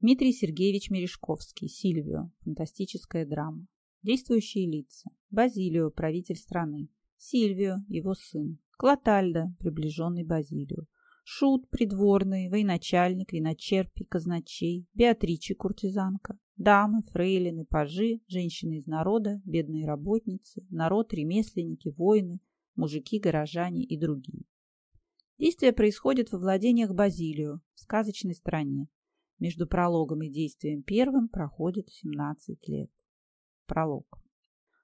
Дмитрий Сергеевич Мережковский, Сильвио, фантастическая драма. Действующие лица. Базилио, правитель страны. Сильвио, его сын. Клотальда, приближенный Базилио. Шут, придворный, военачальник, виночерпий, казначей, Беатричи, куртизанка, дамы, фрейлины, пажи, женщины из народа, бедные работницы, народ, ремесленники, воины, мужики, горожане и другие. Действие происходит во владениях Базилио, в сказочной стране. Между прологом и действием первым проходит 17 лет. Пролог.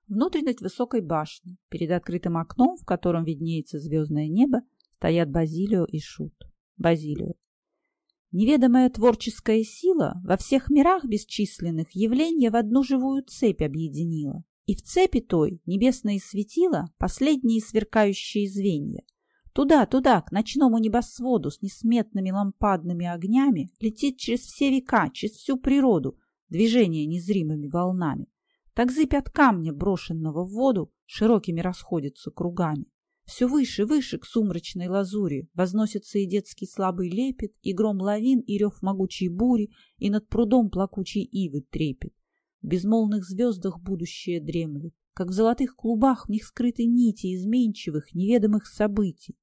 Внутренность высокой башни. Перед открытым окном, в котором виднеется звездное небо, стоят Базилио и Шут. Базилио. Неведомая творческая сила во всех мирах бесчисленных явления в одну живую цепь объединила. И в цепи той небесные светила последние сверкающие звенья. Туда, туда, к ночному небосводу с несметными лампадными огнями летит через все века, через всю природу, движение незримыми волнами. Так зыбь от камня, брошенного в воду, широкими расходится кругами. Все выше, выше к сумрачной лазури возносится и детский слабый лепет, и гром лавин, и рев могучей бури, и над прудом плакучей ивы трепет. В безмолвных звездах будущее дремлет, как в золотых клубах в них скрыты нити изменчивых, неведомых событий.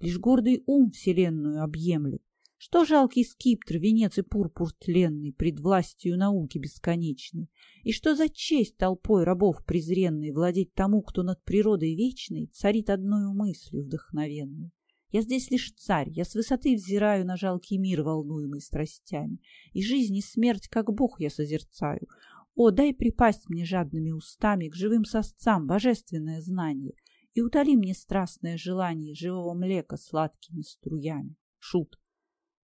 Лишь гордый ум вселенную объемлет. Что жалкий скиптр, венец и пурпур тленный, пред властью науки бесконечной? И что за честь толпой рабов презренной владеть тому, кто над природой вечной царит одною мыслью вдохновенной? Я здесь лишь царь, я с высоты взираю на жалкий мир, волнуемый страстями, и жизнь и смерть, как бог, я созерцаю. О, дай припасть мне жадными устами к живым сосцам божественное знание и утоли мне страстное желание живого млека сладкими струями. Шут.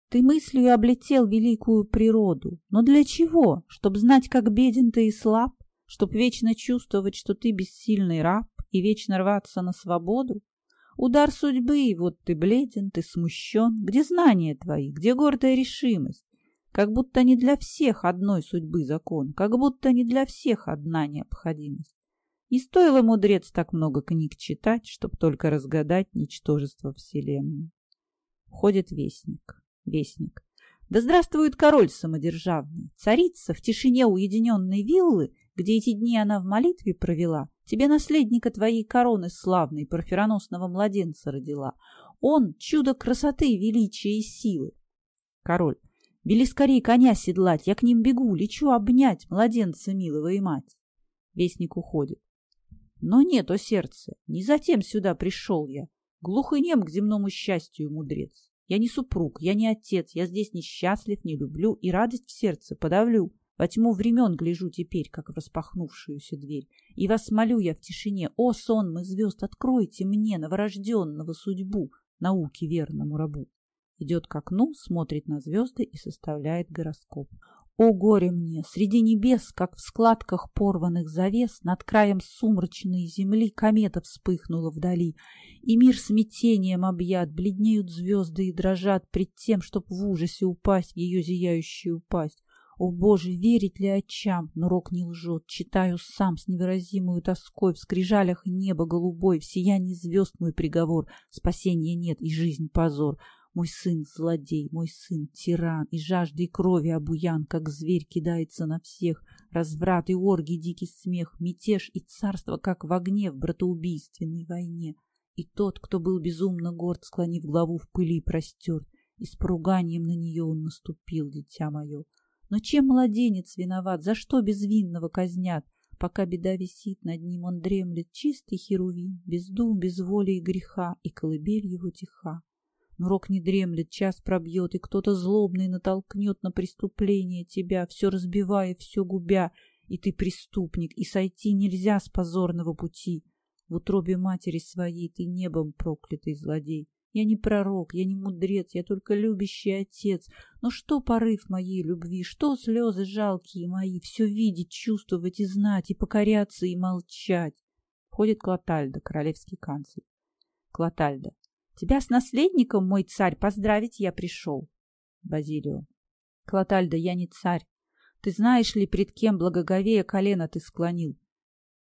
Ты мыслью облетел великую природу. Но для чего? Чтоб знать, как беден ты и слаб? Чтоб вечно чувствовать, что ты бессильный раб и вечно рваться на свободу? Удар судьбы, и вот ты бледен, ты смущен. Где знания твои, где гордая решимость? Как будто не для всех одной судьбы закон, как будто не для всех одна необходимость. Не стоило, мудрец, так много книг читать, чтоб только разгадать ничтожество Вселенной. Входит вестник. Вестник. Да здравствует король самодержавный, царица в тишине уединенной виллы, где эти дни она в молитве провела, тебе наследника твоей короны славной, парфироносного младенца родила. Он — чудо красоты, величия и силы. Король. Вели скорее коня седлать, я к ним бегу, лечу обнять младенца милого и мать. Вестник уходит. Но нет, о сердце, не затем сюда пришел я. Глух и нем к земному счастью, мудрец. Я не супруг, я не отец, я здесь несчастлив, не люблю и радость в сердце подавлю. Во тьму времен гляжу теперь, как в распахнувшуюся дверь. И вас молю я в тишине, о, сонмы звезд, откройте мне, новорожденного судьбу, науки верному рабу. Идет к окну, смотрит на звезды и составляет гороскоп. О, горе мне! Среди небес, как в складках порванных завес, Над краем сумрачной земли комета вспыхнула вдали, И мир смятением объят, бледнеют звезды и дрожат Пред тем, чтоб в ужасе упасть в ее зияющую пасть. О, Боже, верить ли очам? Но рок не лжет, читаю сам с невыразимую тоской В скрижалях неба голубой, в сиянии звезд мой приговор, Спасения нет и жизнь позор. Мой сын — злодей, мой сын — тиран, и жаждой крови обуян, как зверь кидается на всех. Разврат и оргий, дикий смех, мятеж и царство, как в огне в братоубийственной войне. И тот, кто был безумно горд, склонив главу в пыли, простерт, и с поруганием на нее он наступил, дитя мое. Но чем младенец виноват, за что безвинного казнят? Пока беда висит, над ним он дремлет, чистый херувим, без дум, без воли и греха, и колыбель его тиха. Но рок не дремлет, час пробьет, и кто-то злобный натолкнет на преступление тебя, все разбивая, все губя, и ты преступник, и сойти нельзя с позорного пути. В утробе матери своей ты небом проклятый злодей. Я не пророк, я не мудрец, я только любящий отец. Но что порыв моей любви, что слезы жалкие мои, все видеть, чувствовать и знать, и покоряться, и молчать? Входит Клотальда, королевский канцлер. Клотальда. Тебя с наследником, мой царь, поздравить я пришел. Базилио. Клотальда, я не царь. Ты знаешь ли, пред кем благоговея колено ты склонил?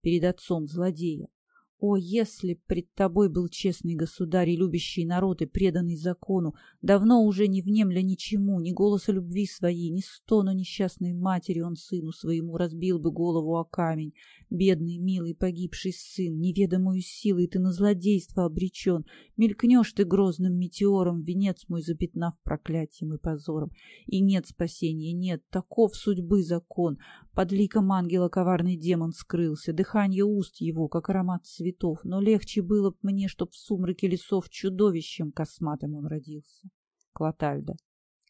Перед отцом злодея. О, если б пред тобой был честный государь и любящий народ и преданный закону, давно уже не внемля ничему, ни голоса любви своей, ни стону несчастной матери он сыну своему разбил бы голову о камень. Бедный, милый, погибший сын, неведомую силой ты на злодейство обречен. Мелькнешь ты грозным метеором, венец мой запятнав проклятием и позором. И нет спасения, нет, таков судьбы закон. Под ликом ангела коварный демон скрылся, дыхание уст его, как аромат цветов, но легче было б мне, чтоб в сумраке лесов чудовищем косматым он родился. Клотальда.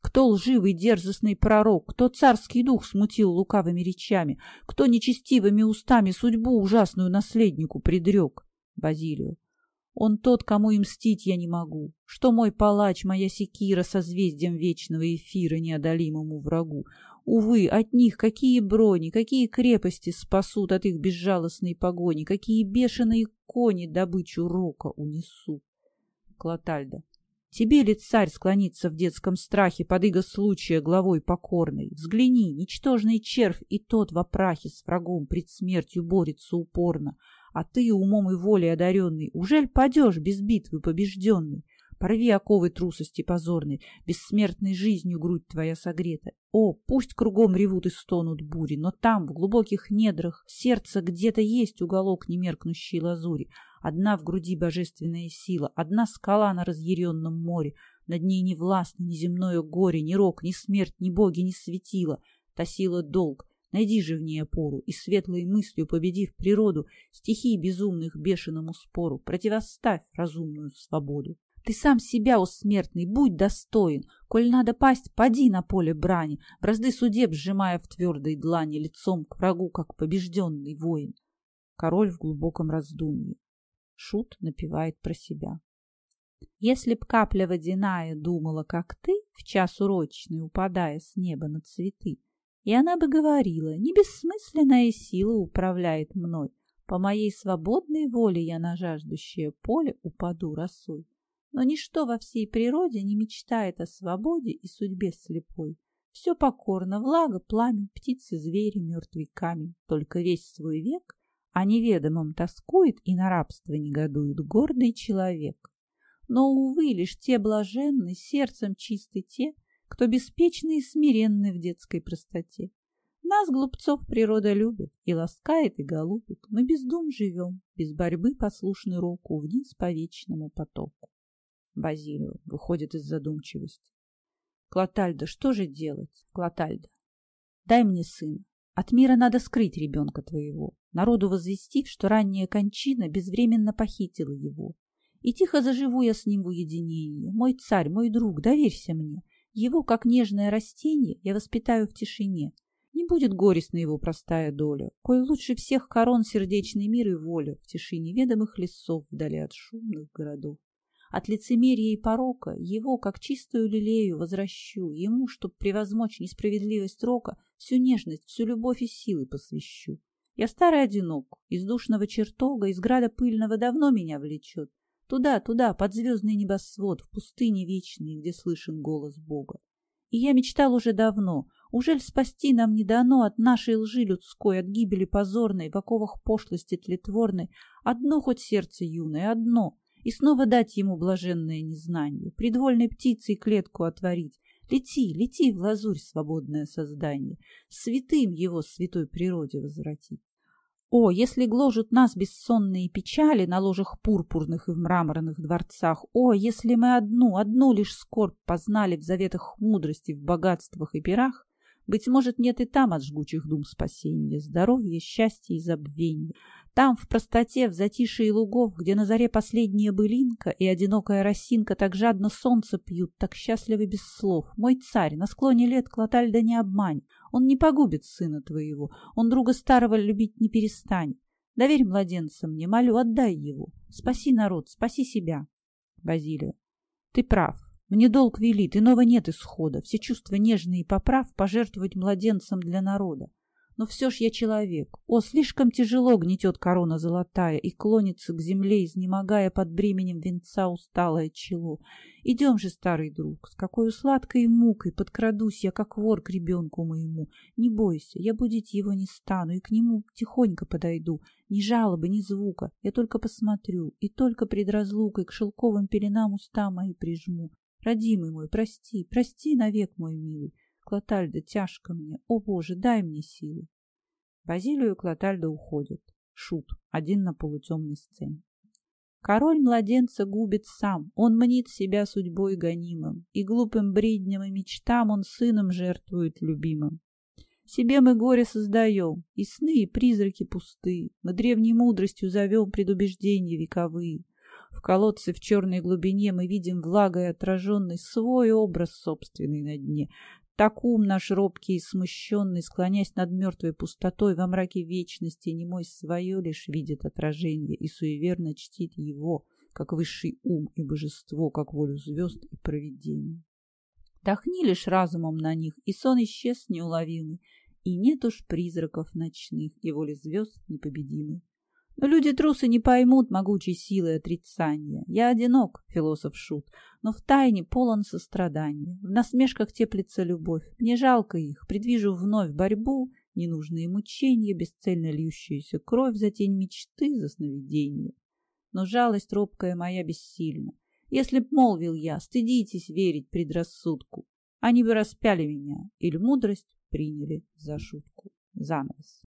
Кто лживый дерзостный пророк, кто царский дух смутил лукавыми речами, кто нечестивыми устами судьбу ужасную наследнику предрек? Базилию. Он тот, кому и мстить я не могу. Что мой палач, моя секира созвездием вечного эфира неодолимому врагу. Увы, от них какие брони, какие крепости спасут от их безжалостной погони, какие бешеные кони добычу рока унесут. Клотальда. Тебе ли, царь, склониться в детском страхе под иго случая главой покорной? Взгляни, ничтожный червь и тот во прахе с врагом пред смертью борется упорно. А ты, умом и волей одаренный, ужель падешь без битвы побежденный? Порви оковы трусости позорной, бессмертной жизнью грудь твоя согрета. О, пусть кругом ревут и стонут бури, но там, в глубоких недрах, сердца где-то есть уголок немеркнущей лазури. Одна в груди божественная сила, одна скала на разъяренном море. Над ней не властно ни земное горе, ни рок, ни смерть, ни боги, ни светила. Та сила долг, Найди же в ней опору, и светлой мыслью победив природу, стихий безумных бешеному спору, противоставь разумную свободу. Ты сам себя, о смертный, будь достоин. Коль надо пасть, поди на поле брани, бразды судеб сжимая в твердой длани, лицом к врагу, как побежденный воин. Король в глубоком раздумье. Шут напевает про себя. Если б капля водяная думала, как ты, в час урочный, упадая с неба на цветы, и она бы говорила, не бессмысленная сила управляет мной. По моей свободной воле я на жаждущее поле упаду росой. Но ничто во всей природе не мечтает о свободе и судьбе слепой. Все покорно, влага, пламень, птицы, звери, мертвый камень. Только весь свой век о неведомом тоскует и на рабство негодует гордый человек. Но, увы, лишь те блаженны, сердцем чисты те, кто беспечный и смиренный в детской простоте. Нас, глупцов, природа любит и ласкает, и голубит. Мы без дум живем, без борьбы послушны руку вниз по вечному потоку. Базилио выходит из задумчивости. Клотальда, что же делать? Клотальда, дай мне сына. От мира надо скрыть ребенка твоего, народу возвестив, что ранняя кончина безвременно похитила его. И тихо заживу я с ним в уединении. Мой царь, мой друг, доверься мне. Его, как нежное растение, я воспитаю в тишине. Не будет горестна его простая доля, кой лучше всех корон сердечный мир и воля в тишине ведомых лесов вдали от шумных городов. От лицемерия и порока его, как чистую лилею, возвращу, ему, чтоб превозмочь несправедливость рока, всю нежность, всю любовь и силы посвящу. Я старый одинок, из душного чертога, из града пыльного давно меня влечет. Туда, туда, под звездный небосвод, в пустыне вечной, где слышен голос Бога. И я мечтал уже давно, ужель спасти нам не дано от нашей лжи людской, от гибели позорной, в оковах пошлости тлетворной, одно хоть сердце юное, одно, и снова дать ему блаженное незнание, придвольной птицей клетку отворить, Лети, лети в лазурь, свободное создание, святым его святой природе возвратить. О, если гложут нас бессонные печали на ложах пурпурных и в мраморных дворцах! О, если мы одну, одну лишь скорбь познали в заветах мудрости, в богатствах и пирах! Быть может, нет и там от жгучих дум спасения, здоровья, счастья и забвения. Там, в простоте, в затишии лугов, где на заре последняя былинка и одинокая росинка так жадно солнце пьют, так счастливы без слов. Мой царь, на склоне лет Клотальда не обмань. Он не погубит сына твоего, он друга старого любить не перестанет. Доверь младенца мне, молю, отдай его. Спаси народ, спаси себя. Базилио, ты прав. Мне долг велит, иного нет исхода. Все чувства нежные и поправ пожертвовать младенцем для народа. Но все ж я человек. О, слишком тяжело гнетет корона золотая и клонится к земле, изнемогая под бременем венца усталое чело. Идем же, старый друг, с какой сладкой мукой подкрадусь я, как вор к ребенку моему. Не бойся, я будить его не стану и к нему тихонько подойду. Ни жалобы, ни звука, я только посмотрю и только пред разлукой к шелковым пеленам уста мои прижму. Родимый мой, прости, прости навек мой милый. Клотальда, тяжко мне. О, Боже, дай мне силы. Базилию и Клотальда уходят. Шут, один на полутемной сцене. Король младенца губит сам, он мнит себя судьбой гонимым, и глупым бредням и мечтам он сыном жертвует любимым. Себе мы горе создаем, и сны, и призраки пусты, мы древней мудростью зовем предубеждения вековые. В колодце в черной глубине мы видим влагой отраженный свой образ собственный на дне, так ум наш робкий и смущенный, склонясь над мертвой пустотой во мраке вечности, немой свое лишь видит отражение и суеверно чтит его, как высший ум и божество, как волю звезд и провидение. Дохни лишь разумом на них, и сон исчез неуловимый, и нет уж призраков ночных, и воли звезд непобедимой. Но люди-трусы не поймут могучей силы отрицания. Я одинок, философ Шут, но в тайне полон сострадания. В насмешках теплится любовь. Мне жалко их, предвижу вновь борьбу, ненужные мучения, бесцельно льющуюся кровь за тень мечты, за сновидения. Но жалость робкая моя бессильна. Если б молвил я, стыдитесь верить предрассудку, они бы распяли меня или мудрость приняли за шутку. Занавес.